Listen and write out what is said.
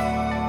Música